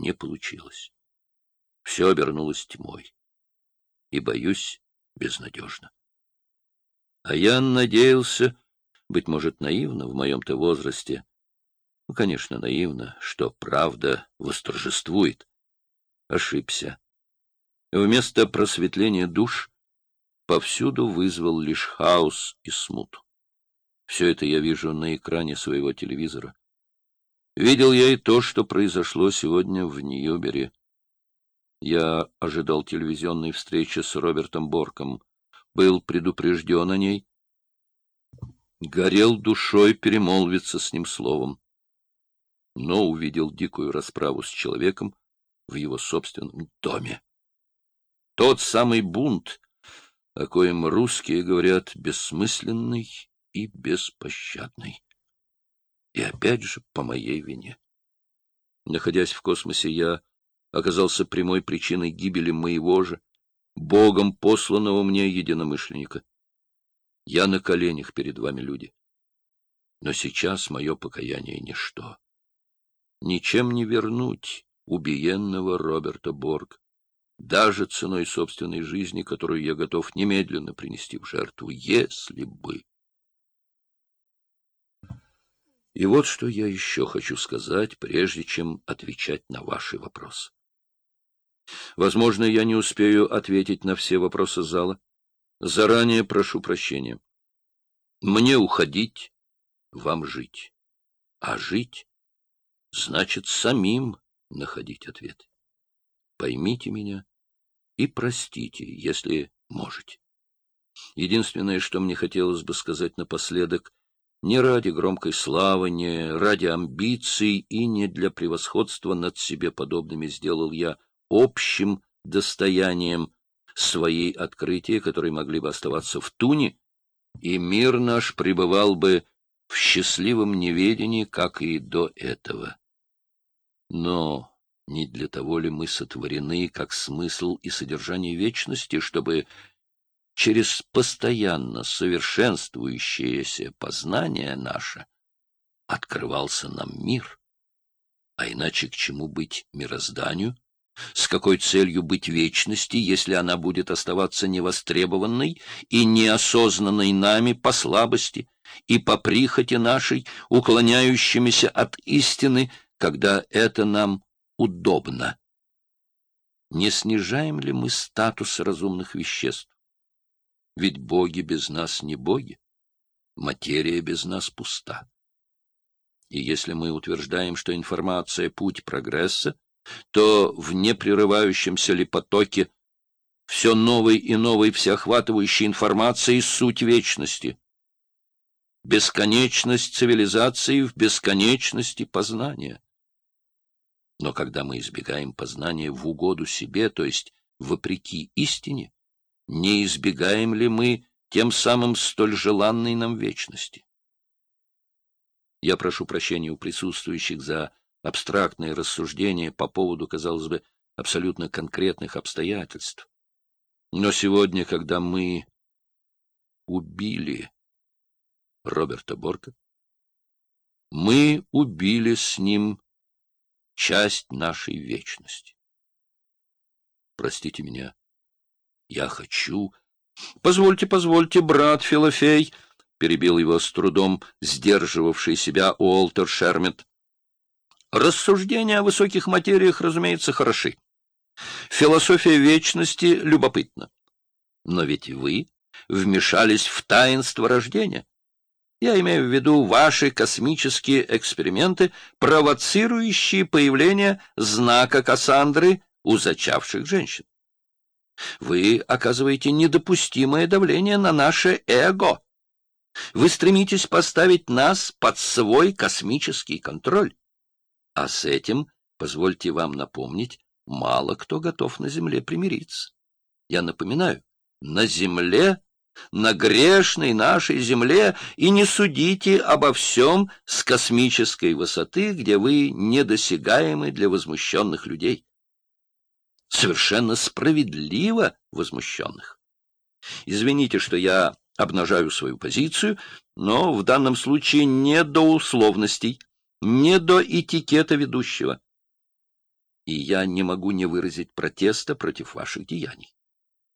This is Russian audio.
не получилось. Все обернулось тьмой. И, боюсь, безнадежно. А я надеялся, быть может, наивно в моем-то возрасте, ну, конечно, наивно, что правда восторжествует. Ошибся. Вместо просветления душ повсюду вызвал лишь хаос и смуту. Все это я вижу на экране своего телевизора. Видел я и то, что произошло сегодня в Ньюбере. Я ожидал телевизионной встречи с Робертом Борком, был предупрежден о ней, горел душой перемолвиться с ним словом, но увидел дикую расправу с человеком в его собственном доме. Тот самый бунт, о коем русские говорят бессмысленный и беспощадный. И опять же по моей вине. Находясь в космосе, я оказался прямой причиной гибели моего же, Богом посланного мне единомышленника. Я на коленях перед вами, люди. Но сейчас мое покаяние — ничто. Ничем не вернуть убиенного Роберта Борг, даже ценой собственной жизни, которую я готов немедленно принести в жертву, если бы... И вот что я еще хочу сказать, прежде чем отвечать на ваши вопросы. Возможно, я не успею ответить на все вопросы зала. Заранее прошу прощения. Мне уходить, вам жить. А жить значит самим находить ответы. Поймите меня и простите, если можете. Единственное, что мне хотелось бы сказать напоследок, не ради громкой славы, не ради амбиций и не для превосходства над себе подобными сделал я общим достоянием своей открытия, которые могли бы оставаться в туне, и мир наш пребывал бы в счастливом неведении, как и до этого. Но не для того ли мы сотворены, как смысл и содержание вечности, чтобы через постоянно совершенствующееся познание наше открывался нам мир? А иначе к чему быть мирозданию? С какой целью быть вечности, если она будет оставаться невостребованной и неосознанной нами по слабости и по прихоти нашей, уклоняющимися от истины, когда это нам удобно? Не снижаем ли мы статус разумных веществ? Ведь боги без нас не боги, материя без нас пуста. И если мы утверждаем, что информация — путь прогресса, то в непрерывающемся ли потоке все новой и новой всеохватывающей информации — суть вечности. Бесконечность цивилизации в бесконечности познания. Но когда мы избегаем познания в угоду себе, то есть вопреки истине, не избегаем ли мы тем самым столь желанной нам вечности? Я прошу прощения у присутствующих за абстрактные рассуждения по поводу, казалось бы, абсолютно конкретных обстоятельств. Но сегодня, когда мы убили Роберта Борка, мы убили с ним часть нашей вечности. Простите меня, я хочу... — Позвольте, позвольте, брат Филофей, — перебил его с трудом сдерживавший себя Уолтер Шермет. Рассуждения о высоких материях, разумеется, хороши. Философия вечности любопытна. Но ведь вы вмешались в таинство рождения. Я имею в виду ваши космические эксперименты, провоцирующие появление знака Кассандры у зачавших женщин. Вы оказываете недопустимое давление на наше эго. Вы стремитесь поставить нас под свой космический контроль. А с этим, позвольте вам напомнить, мало кто готов на Земле примириться. Я напоминаю, на Земле на грешной нашей земле, и не судите обо всем с космической высоты, где вы недосягаемы для возмущенных людей. Совершенно справедливо возмущенных. Извините, что я обнажаю свою позицию, но в данном случае не до условностей, не до этикета ведущего. и я не могу не выразить протеста против ваших деяний.